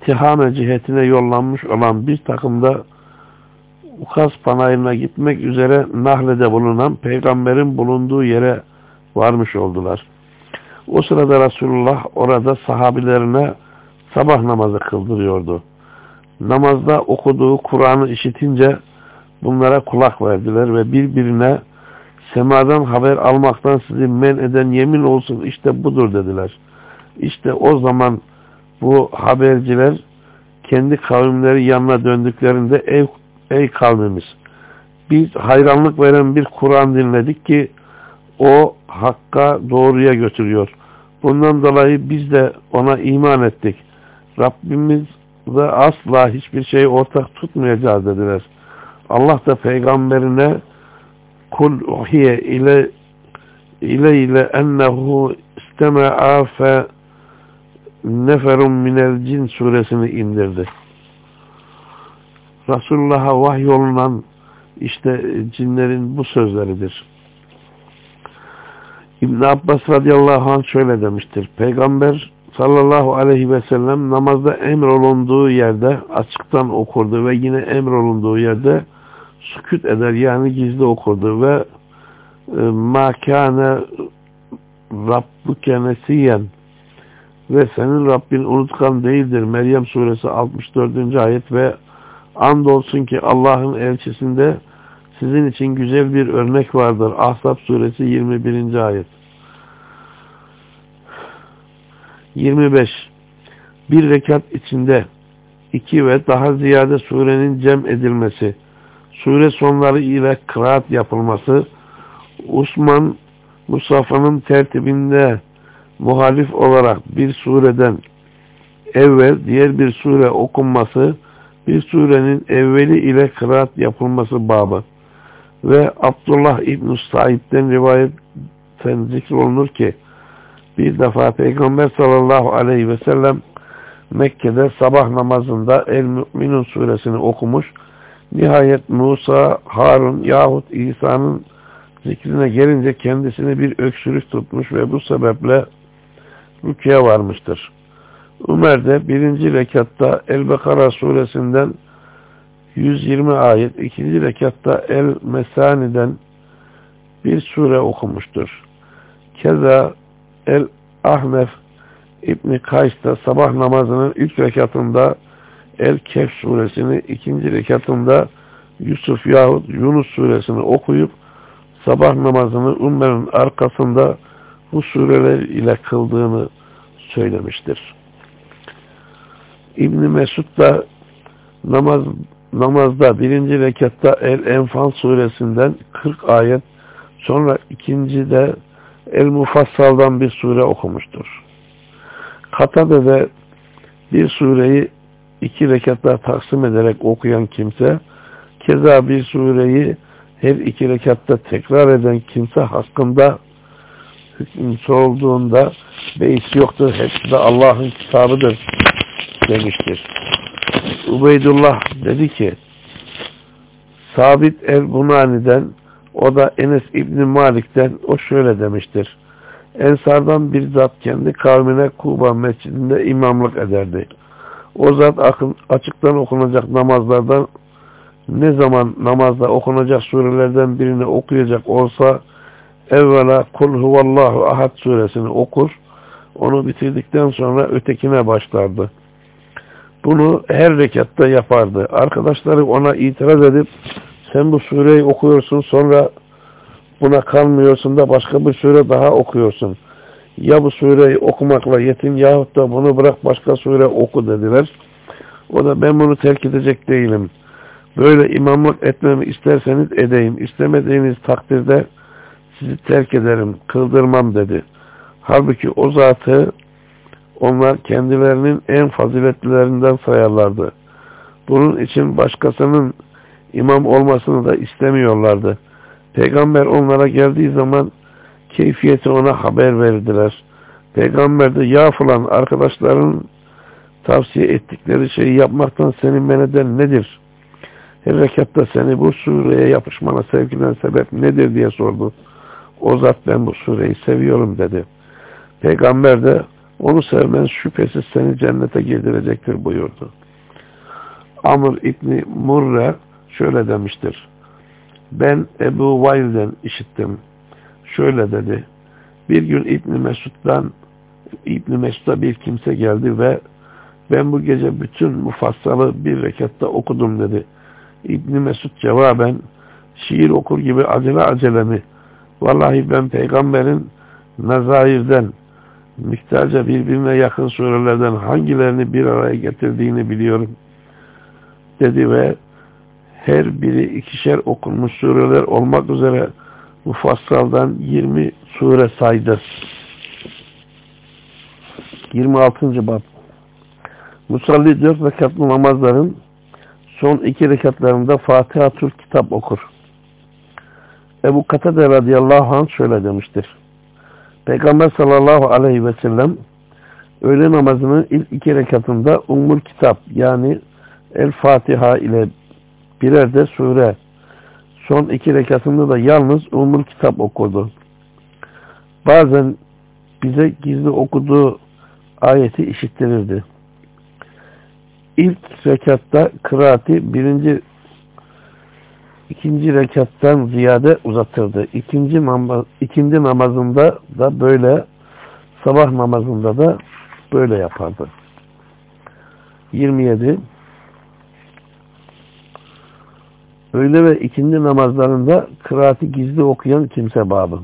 Tihame cihetine yollanmış olan bir takımda Ukaz panayırına gitmek üzere Nahle'de bulunan peygamberin bulunduğu yere varmış oldular. O sırada Resulullah orada sahabilerine sabah namazı kıldırıyordu. Namazda okuduğu Kur'an'ı işitince bunlara kulak verdiler ve birbirine semadan haber almaktan sizi men eden yemin olsun işte budur dediler. İşte o zaman bu haberciler kendi kavimleri yanına döndüklerinde ey, ey kavmimiz biz hayranlık veren bir Kur'an dinledik ki o hakka doğruya götürüyor. Bundan dolayı biz de ona iman ettik. Rabbimiz ve asla hiçbir şeyi ortak tutmayacağız dediler. Allah da peygamberine kul uhiye ile ile ile ennehu istema'a fe neferun minel cin suresini indirdi. Resulullah'a vahyolunan işte cinlerin bu sözleridir. İbn Abbas radıyallahu anh şöyle demiştir. Peygamber sallallahu aleyhi ve sellem namazda emrolunduğu yerde açıktan okurdu ve yine emrolunduğu yerde sükut eder yani gizli okurdu ve e, ma kâne rabbuke ve senin Rabbin unutkan değildir. Meryem suresi 64. ayet ve andolsun ki Allah'ın elçisinde sizin için güzel bir örnek vardır. Ahzab suresi 21. ayet. 25. Bir rekat içinde iki ve daha ziyade surenin cem edilmesi, sure sonları ile kıraat yapılması, Osman Musafa'nın tertibinde muhalif olarak bir sureden evvel diğer bir sure okunması, bir surenin evveli ile kıraat yapılması babı ve Abdullah İbn-i Said'den rivayetten zikrolunur ki bir defa Peygamber sallallahu aleyhi ve sellem Mekke'de sabah namazında El-Mü'minun suresini okumuş. Nihayet Musa, Harun yahut İsa'nın zikrine gelince kendisini bir öksürük tutmuş ve bu sebeple rüküye varmıştır. Ömer de birinci rekatta El-Bekara suresinden 120 ayet, ikinci rekatta El-Mesani'den bir sure okumuştur. Keza El-Ahnef İbni Kays sabah namazının ilk rekatında El-Kehf suresini, ikinci rekatında Yusuf yahut Yunus suresini okuyup sabah namazını Ummer'in arkasında bu sureler ile kıldığını söylemiştir. İbni Mesud da namaz, namazda birinci rekatta El-Enfal suresinden 40 ayet sonra ikinci de El-Mufassal'dan bir sure okumuştur. Katade de bir sureyi iki rekatta taksim ederek okuyan kimse keza bir sureyi her iki rekatta tekrar eden kimse hakkında hüküm sorulduğunda beis yoktur. Hepsi de Allah'ın kitabıdır demiştir. Ubeydullah dedi ki Sabit el-Bunani'den o da Enes İbni Malik'ten o şöyle demiştir. Ensardan bir zat kendi kavmine Kuba mescidinde imamlık ederdi. O zat açıktan okunacak namazlardan ne zaman namazda okunacak surelerden birini okuyacak olsa evvela kul huvallahu ahad suresini okur. Onu bitirdikten sonra ötekine başlardı. Bunu her rekatta yapardı. Arkadaşları ona itiraz edip sen bu sureyi okuyorsun sonra buna kalmıyorsun da başka bir sure daha okuyorsun. Ya bu sureyi okumakla yetin yahut da bunu bırak başka sure oku dediler. O da ben bunu terk edecek değilim. Böyle imamlık etmemi isterseniz edeyim. İstemediğiniz takdirde sizi terk ederim, kıldırmam dedi. Halbuki o zatı onlar kendilerinin en faziletlilerinden sayarlardı. Bunun için başkasının imam olmasını da istemiyorlardı. Peygamber onlara geldiği zaman keyfiyeti ona haber verdiler. Peygamber de ya falan arkadaşların tavsiye ettikleri şeyi yapmaktan senin men eden nedir? Her rekatta seni bu sureye yapışmana sevk sebep nedir diye sordu. O zat ben bu sureyi seviyorum dedi. Peygamber de onu sevmen şüphesiz seni cennete girdirecektir buyurdu. Amr İbni Murre şöyle demiştir. Ben Ebu Vail'den işittim. Şöyle dedi. Bir gün İbni Mesud'dan İbni Mesud'a bir kimse geldi ve ben bu gece bütün mufassalı bir rekatta okudum dedi. İbni Mesud cevaben şiir okur gibi acele acele mi? Vallahi ben peygamberin nazairden miktarca birbirine yakın surelerden hangilerini bir araya getirdiğini biliyorum dedi ve her biri ikişer okunmuş sureler olmak üzere mufassaldan 20 sure saydı. 26. bab Musalli dört rekatlı namazların son iki rekatlarında Fatiha Türk kitap okur. Ebu Katade radıyallahu anh şöyle demiştir. Peygamber sallallahu aleyhi ve sellem öğle namazının ilk iki rekatında Ummul Kitap yani El Fatiha ile birer de sure son iki rekatında da yalnız Ummul Kitap okurdu. Bazen bize gizli okuduğu ayeti işittirirdi. İlk rekatta kıraati birinci ikinci rekattan ziyade uzatırdı. İkinci, namaz, ikindi namazında da böyle sabah namazında da böyle yapardı. 27 Öğle ve ikindi namazlarında kıraati gizli okuyan kimse babı.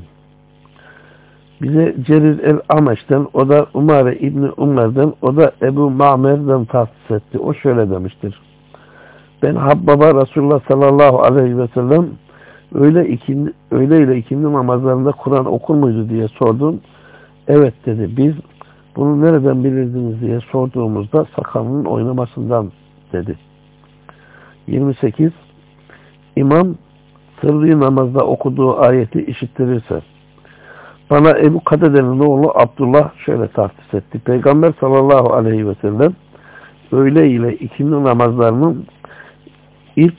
Bize Cerir el-Ameş'ten, o da Umare İbni Umer'den, o da Ebu Ma'mer'den tahsis etti. O şöyle demiştir. Ben Habbaba Resulullah sallallahu aleyhi ve sellem öyle, ikindi, öyle ile ikindi namazlarında Kur'an okur muydu diye sordum. Evet dedi. Biz bunu nereden bilirdiniz diye sorduğumuzda sakalının oynamasından dedi. 28 İmam sırrı namazda okuduğu ayeti işittirirse bana Ebu Kadede'nin oğlu Abdullah şöyle tahsis etti. Peygamber sallallahu aleyhi ve sellem öğle ile ikindi namazlarının ilk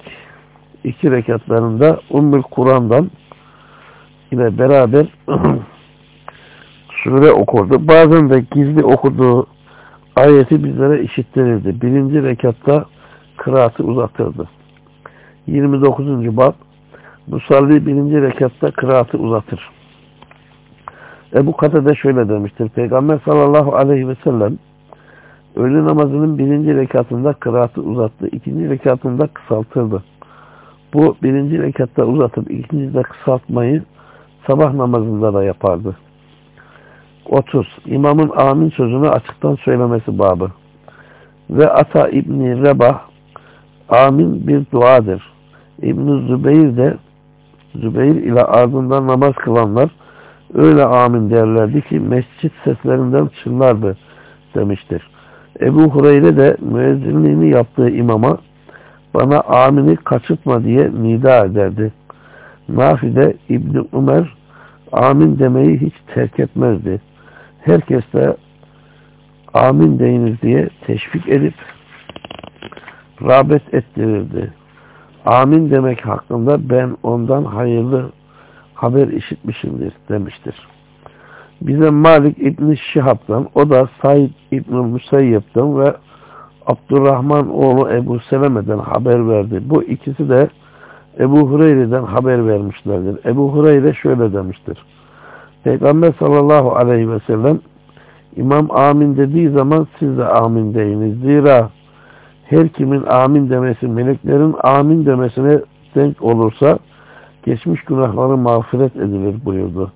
iki rekatlarında Ummul Kur'an'dan ile beraber sure okurdu. Bazen de gizli okuduğu ayeti bizlere işittirirdi. Birinci rekatta kıraatı uzatırdı. 29. bab Musalli birinci rekatta kıraatı uzatır. Ebu Katede şöyle demiştir. Peygamber sallallahu aleyhi ve sellem öğle namazının birinci rekatında kıraatı uzattı. ikinci rekatında kısaltırdı. Bu birinci rekatta uzatıp ikincide kısaltmayı sabah namazında da yapardı. 30. İmamın amin sözünü açıktan söylemesi babı. Ve Ata İbni Rebah amin bir duadır. İbn-i Zübeyir de Zübeyir ile ardından namaz kılanlar öyle amin derlerdi ki mescit seslerinden çınlardı demiştir. Ebu Hureyre de müezzinliğini yaptığı imama bana amini kaçırtma diye nida ederdi. Nafi de İbni Ömer amin demeyi hiç terk etmezdi. Herkes de amin deyiniz diye teşvik edip rağbet ettirirdi. Amin demek hakkında ben ondan hayırlı haber işitmişimdir demiştir. Bize Malik İbni Şihab'dan, o da Said İbni Musayyep'ten ve Abdurrahman oğlu Ebu Seleme'den haber verdi. Bu ikisi de Ebu Hureyre'den haber vermişlerdir. Ebu Hureyre şöyle demiştir. Peygamber sallallahu aleyhi ve sellem İmam amin dediği zaman siz de amin deyiniz. Zira her kimin amin demesi meleklerin amin demesine denk olursa geçmiş günahları mağfiret edilir buyurdu.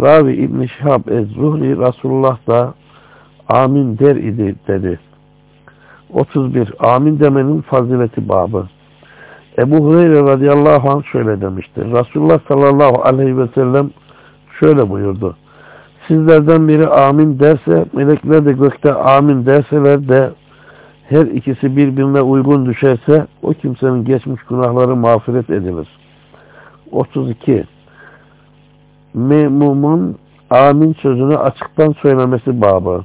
Ravi İbn-i Şihab Ez-Zuhri Resulullah da amin der idi dedi. 31. Amin demenin fazileti babı. Ebu Hureyre radıyallahu anh şöyle demiştir. Resulullah sallallahu aleyhi ve sellem şöyle buyurdu. Sizlerden biri amin derse, melekler de gökte amin derseler de her ikisi birbirine uygun düşerse o kimsenin geçmiş günahları mağfiret edilir. 32. Memumun amin sözünü açıktan söylemesi babı.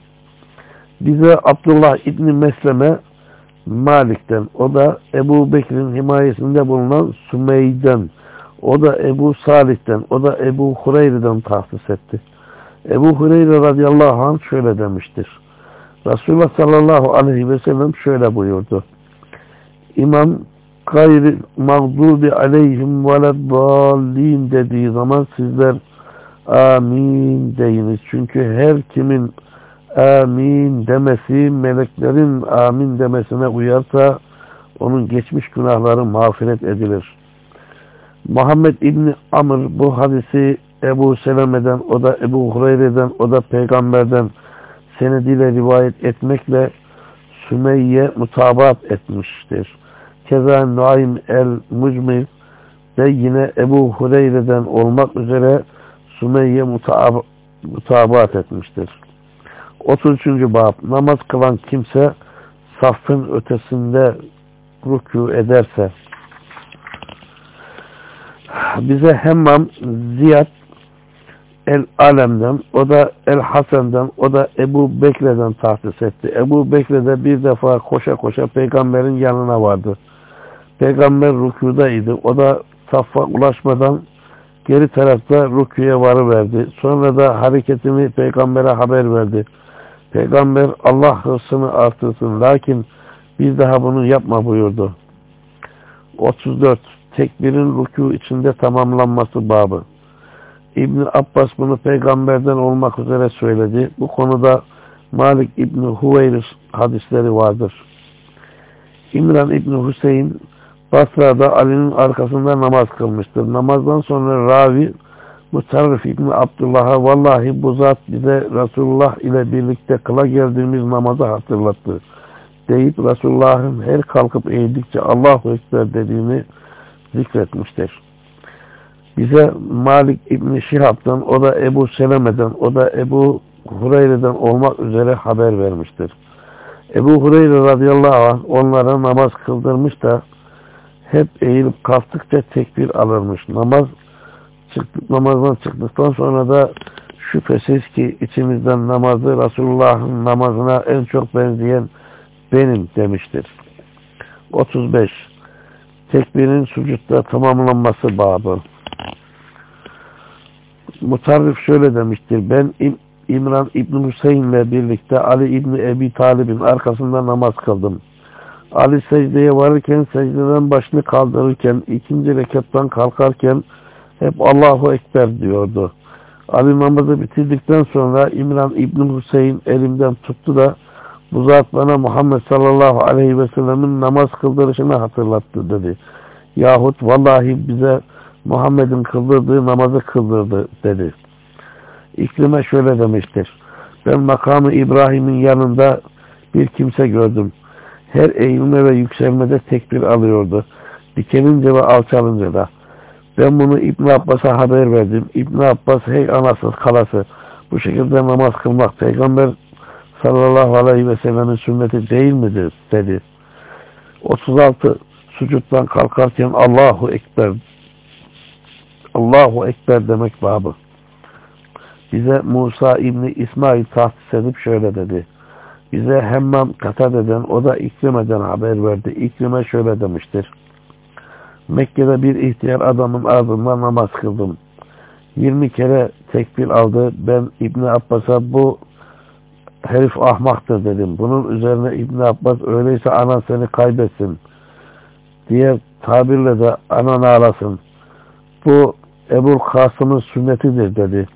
Bize Abdullah İbni Mesleme Malik'ten, o da Ebu Bekir'in himayesinde bulunan Sümey'den, o da Ebu Salih'ten, o da Ebu Hureyre'den tahsis etti. Ebu Hureyre radıyallahu anh şöyle demiştir. Resulullah sallallahu aleyhi ve sellem şöyle buyurdu. İmam gayri mağdubi aleyhim veleddallin dediği zaman sizler amin deyiniz. Çünkü her kimin amin demesi meleklerin amin demesine uyarsa onun geçmiş günahları mağfiret edilir. Muhammed İbni Amr bu hadisi Ebu Seleme'den, o da Ebu Hureyre'den, o da peygamberden senediyle rivayet etmekle Sümeyye mutabat etmiştir. Keza Nuaym el-Mucmir de yine Ebu Hureyre'den olmak üzere Sümeyye mutab mutabat etmiştir. 33. Bab Namaz kılan kimse safın ötesinde rükû ederse bize Hemmam Ziyad El-Alem'den, o da El-Hasen'den, o da Ebu Bekre'den tahsis etti. Ebu Bekre de bir defa koşa koşa peygamberin yanına vardı. Peygamber rükudaydı. O da saffa ulaşmadan geri tarafta rüküye varıverdi. Sonra da hareketini peygambere haber verdi. Peygamber Allah hırsını artırsın. Lakin bir daha bunu yapma buyurdu. 34. Tekbirin rükû içinde tamamlanması babı. İbni Abbas bunu peygamberden olmak üzere söyledi. Bu konuda Malik İbni Huveyris hadisleri vardır. İmran İbni Hüseyin Basra'da Ali'nin arkasında namaz kılmıştır. Namazdan sonra ravi Mutarrif İbni Abdullah'a vallahi bu zat bize Resulullah ile birlikte kıla geldiğimiz namazı hatırlattı. Deyip Resulullah'ın her kalkıp eğildikçe Allahu Ekber dediğini zikretmiştir. Bize Malik İbni Şihab'dan, o da Ebu Seleme'den, o da Ebu Hureyre'den olmak üzere haber vermiştir. Ebu Hureyre radıyallahu anh onlara namaz kıldırmış da hep eğilip kalktıkça tekbir alırmış. Namaz çıktık, namazdan çıktıktan sonra da şüphesiz ki içimizden namazı Resulullah'ın namazına en çok benzeyen benim demiştir. 35. Tekbirin sucutta tamamlanması babı. Mutarrif şöyle demiştir. Ben İm İmran İbn Hüseyin ile birlikte Ali İbni Ebi Talib'in arkasında namaz kıldım. Ali secdeye varırken, secdeden başını kaldırırken, ikinci rekattan kalkarken hep Allahu Ekber diyordu. Ali namazı bitirdikten sonra İmran İbn Hüseyin elimden tuttu da bu zat bana Muhammed sallallahu aleyhi ve sellemin namaz kıldırışını hatırlattı dedi. Yahut vallahi bize Muhammed'in kıldırdığı namazı kıldırdı dedi. İklime şöyle demiştir. Ben makamı İbrahim'in yanında bir kimse gördüm. Her eğilme ve yükselmede tekbir alıyordu. Dikenince ve alçalınca da. Ben bunu İbn Abbas'a haber verdim. İbn Abbas hey anasız kalası bu şekilde namaz kılmak peygamber sallallahu aleyhi ve sellemin sünneti değil midir dedi. 36 sucuttan kalkarken Allahu Ekber Allahu Ekber demek babı. Bize Musa İbni İsmail tahsis edip şöyle dedi. Bize Hemmam Katade'den, o da İkrime'den haber verdi. İkrime şöyle demiştir. Mekke'de bir ihtiyar adamın ardından namaz kıldım. 20 kere tekbir aldı. Ben İbni Abbas'a bu herif ahmaktır dedim. Bunun üzerine İbni Abbas öyleyse ana seni kaybetsin. Diğer tabirle de anan ağlasın. Bu Ebu Kasım'ın sünnetidir dedi.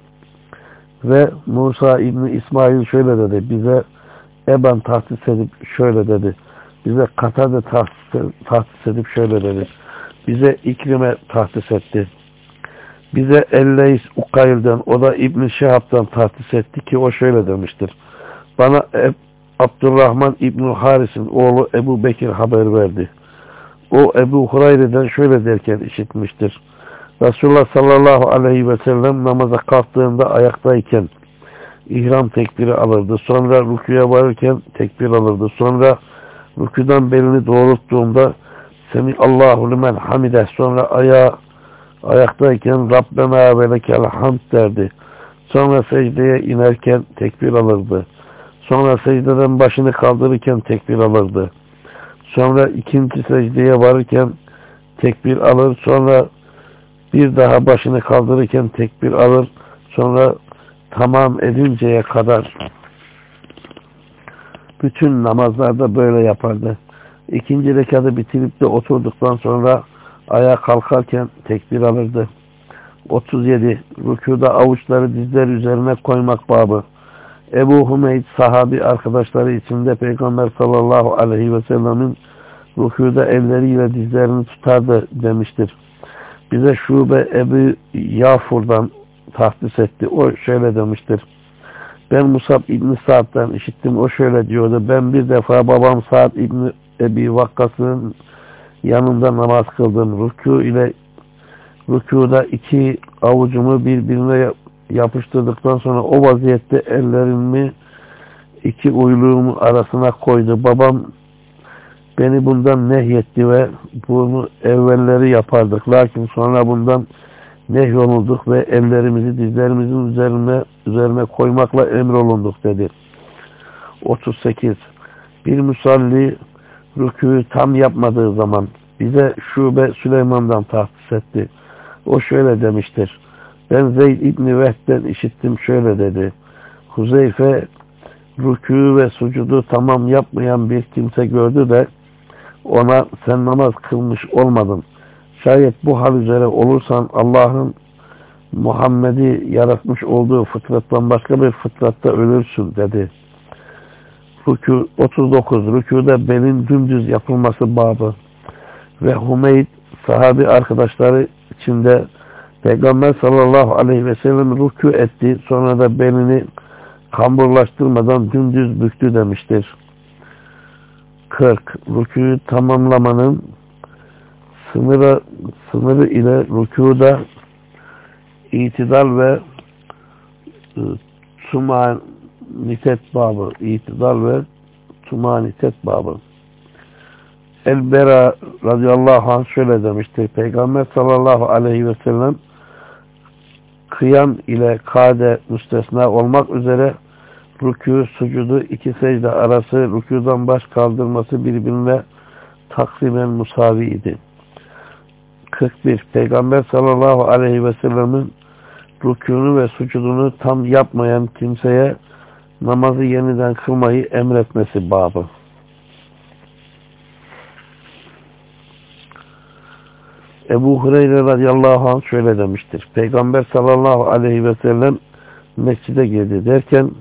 Ve Musa İbni İsmail şöyle dedi. Bize Eban tahsis edip şöyle dedi. Bize Katade tahsis, edip şöyle dedi. Bize İkrime tahsis etti. Bize Elleys Ukayl'den o da İbn Şehab'dan tahsis etti ki o şöyle demiştir. Bana Eb Abdurrahman İbn Haris'in oğlu Ebu Bekir haber verdi. O Ebu Hurayre'den şöyle derken işitmiştir. Resulullah sallallahu aleyhi ve sellem namaza kalktığında ayaktayken ihram tekbiri alırdı. Sonra rükuya varırken tekbir alırdı. Sonra rükudan belini doğrulttuğunda Semi Allahu limen hamide sonra ayağa ayaktayken Rabbena ve lekel hamd derdi. Sonra secdeye inerken tekbir alırdı. Sonra secdeden başını kaldırırken tekbir alırdı. Sonra ikinci secdeye varırken tekbir alır. Sonra bir daha başını kaldırırken tekbir alır. Sonra tamam edinceye kadar bütün namazlarda böyle yapardı. İkinci rekatı bitirip de oturduktan sonra ayağa kalkarken tekbir alırdı. 37. Rükuda avuçları dizler üzerine koymak babı. Ebu Hümeyd sahabi arkadaşları içinde Peygamber sallallahu aleyhi ve sellemin rükuda elleriyle dizlerini tutardı demiştir. Bize şube Ebu Yafur'dan tahsis etti. O şöyle demiştir. Ben Musab İbni Sa'd'dan işittim. O şöyle diyordu. Ben bir defa babam Sa'd İbni Ebi Vakkas'ın yanında namaz kıldım. Rükû ile rükuda iki avucumu birbirine yapıştırdıktan sonra o vaziyette ellerimi iki uyluğumun arasına koydu. Babam beni bundan nehyetti ve bunu evvelleri yapardık. Lakin sonra bundan nehyolulduk ve ellerimizi dizlerimizin üzerine üzerine koymakla emrolunduk dedi. 38. Bir musalli rükûyu tam yapmadığı zaman bize Şube Süleyman'dan tahsis etti. O şöyle demiştir. Ben Zeyd İbni Vehd'den işittim şöyle dedi. Huzeyfe rükû ve sucudu tamam yapmayan bir kimse gördü de ona sen namaz kılmış olmadın. Şayet bu hal üzere olursan Allah'ın Muhammed'i yaratmış olduğu fıtrattan başka bir fıtratta ölürsün dedi. Rükû 39. Rükûda belin dümdüz yapılması babı ve Humeyd sahabi arkadaşları içinde Peygamber sallallahu aleyhi ve sellem rükû etti. Sonra da belini kamburlaştırmadan dümdüz büktü demiştir. 40. Rükûyu tamamlamanın sınırı, sınırı ile rükuda itidal ve ıı, tumanitet babı, itidal ve tumanitet babı. El-Bera radıyallahu anh şöyle demiştir. Peygamber sallallahu aleyhi ve sellem kıyam ile kade müstesna olmak üzere rükû, sucudu, iki secde arası rükûdan baş kaldırması birbirine taksimen musavi idi. 41. Peygamber sallallahu aleyhi ve sellemin rükûnu ve sucudunu tam yapmayan kimseye namazı yeniden kılmayı emretmesi babı. Ebu Hureyre radıyallahu anh şöyle demiştir. Peygamber sallallahu aleyhi ve sellem mescide girdi derken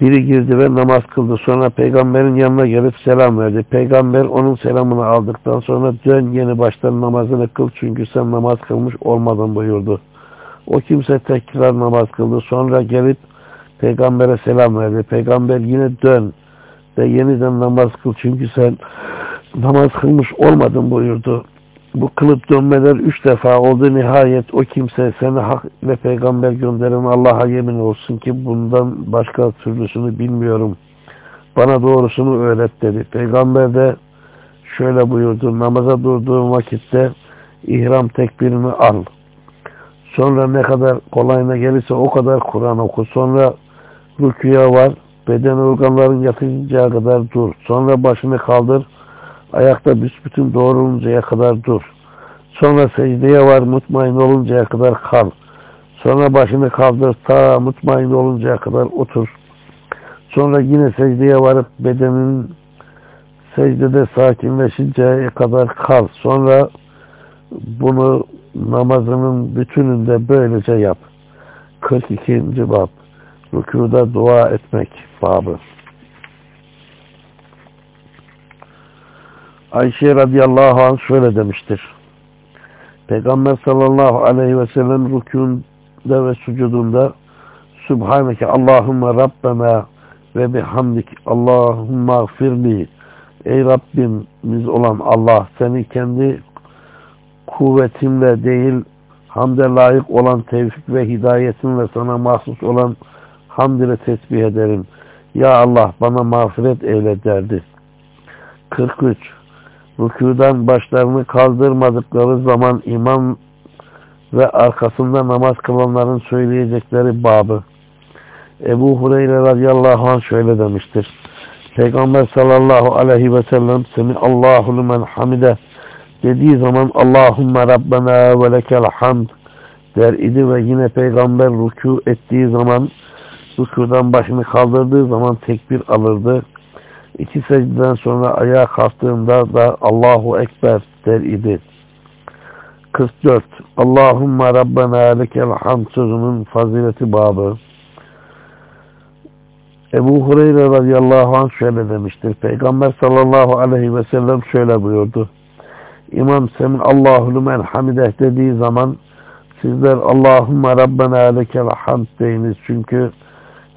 biri girdi ve namaz kıldı. Sonra peygamberin yanına gelip selam verdi. Peygamber onun selamını aldıktan sonra dön yeni baştan namazını kıl çünkü sen namaz kılmış olmadın buyurdu. O kimse tekrar namaz kıldı. Sonra gelip peygambere selam verdi. Peygamber yine dön ve yeniden namaz kıl çünkü sen namaz kılmış olmadın buyurdu bu kılıp dönmeler üç defa oldu. Nihayet o kimse seni hak ve peygamber gönderen Allah'a yemin olsun ki bundan başka türlüsünü bilmiyorum. Bana doğrusunu öğret dedi. Peygamber de şöyle buyurdu. Namaza durduğun vakitte ihram tekbirini al. Sonra ne kadar kolayına gelirse o kadar Kur'an oku. Sonra rüküya var. Beden organların yatıncağı kadar dur. Sonra başını kaldır. Ayakta büsbütün doğruluncaya kadar dur. Sonra secdeye var mutmain oluncaya kadar kal. Sonra başını kaldır ta mutmain oluncaya kadar otur. Sonra yine secdeye varıp bedenin secdede sakinleşinceye kadar kal. Sonra bunu namazının bütününde böylece yap. 42. bab Rükuda dua etmek babı. Ayşe radıyallahu anh şöyle demiştir. Peygamber sallallahu aleyhi ve sellem rükûnde ve sucudunda Subhaneke Allahümme Rabbena ve bihamdik Allahümme gfirli Ey Rabbimiz olan Allah seni kendi kuvvetimle değil hamde layık olan tevfik ve hidayetinle sana mahsus olan hamd ile tesbih ederim. Ya Allah bana mağfiret eyle derdi. 43. Rükudan başlarını kaldırmadıkları zaman imam ve arkasında namaz kılanların söyleyecekleri babı. Ebu Hureyre radıyallahu anh şöyle demiştir. Peygamber sallallahu aleyhi ve sellem seni Allahu limen hamide dediği zaman Allahümme Rabbena ve lekel hamd der idi ve yine peygamber rükû ettiği zaman rükudan başını kaldırdığı zaman tekbir alırdı. İki secdeden sonra ayağa kalktığında da Allahu Ekber der idi. 44. Allahümme Rabbena lekel hamd sözünün fazileti babı. Ebu Hureyre radıyallahu anh şöyle demiştir. Peygamber sallallahu aleyhi ve sellem şöyle buyurdu. İmam Semin Allahu lümen hamideh dediği zaman sizler Allahümme Rabbena lekel hamd deyiniz. Çünkü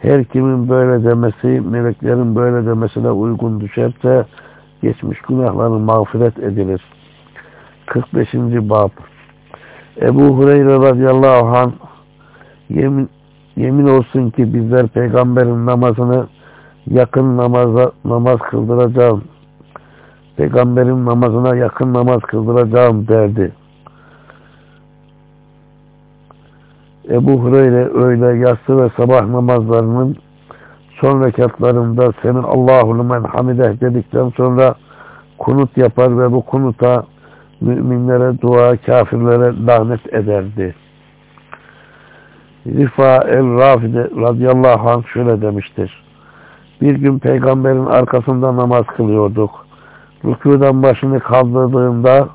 her kimin böyle demesi, meleklerin böyle demesine uygun düşerse geçmiş günahların mağfiret edilir. 45. Bab Ebu Hureyre radıyallahu anh yemin, yemin olsun ki bizler peygamberin namazını yakın namaza, namaz kıldıracağım. Peygamberin namazına yakın namaz kıldıracağım derdi. Ebu Hureyre öğle, yatsı ve sabah namazlarının son rekatlarında senin Allahu men hamideh dedikten sonra kunut yapar ve bu kunuta müminlere dua, kafirlere lanet ederdi. Rifa el-Rafide radıyallahu anh şöyle demiştir. Bir gün peygamberin arkasında namaz kılıyorduk. Rükudan başını kaldırdığında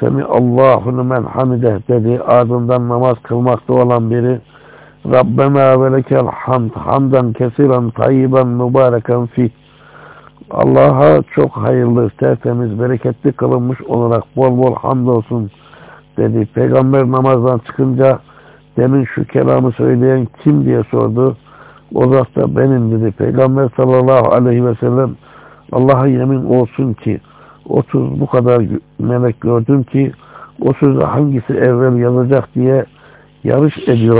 Semi Allahu men hamideh dedi. Ardından namaz kılmakta olan biri Rabbena ve lekel hamd hamdan kesiren tayyiben mübareken fi Allah'a çok hayırlı, tertemiz, bereketli kılınmış olarak bol bol hamd olsun dedi. Peygamber namazdan çıkınca demin şu kelamı söyleyen kim diye sordu. O da benim dedi. Peygamber sallallahu aleyhi ve sellem Allah'a yemin olsun ki 30 bu kadar melek gördüm ki o sözü hangisi evvel yazacak diye yarış ediyor.